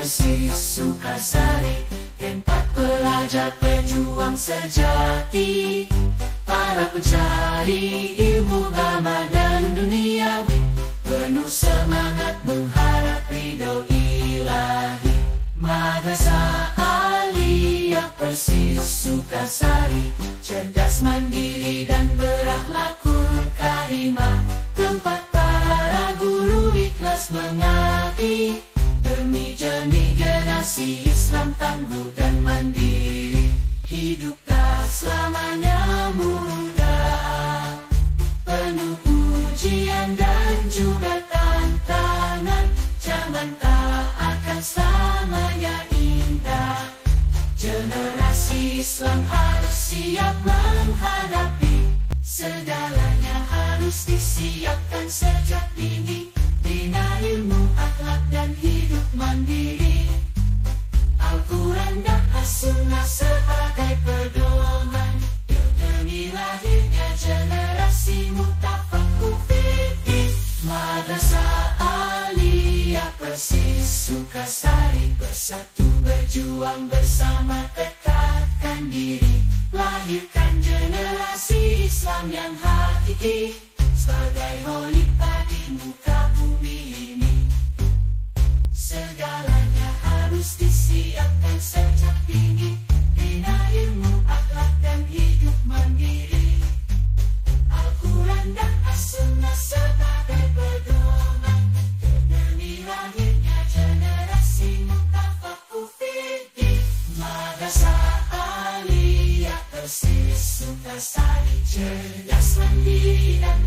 Sukasari Tempat pelajar pejuang sejati. Para pencari ilmu agama dan duniawi Penuh semangat mengharap ridho ilahi. Madrasah Aliyah Persis Sukasari Cerdas mandiri dan berakhlakul karimah. Tempat para guru ikhlas mengabdi generasi Islam tangguh dan mandiri Hiduplah selamanya mudah. Penuh ujian dan juga tantangan. Jangan tak akan selamanya indah. Generasi Islam harus siap menghadapi. Segalanya harus disiapkan sejak dini Persis Sukasari Bersatu berjuang bersama tekadkan diri. Lahirkan generasi Islam yang hakiki. Sebagai khalifah di muka bumi ini. Segalanya harus disiapkan sejak Aliyah Persis Sukasari Cerdas mandiri dan berat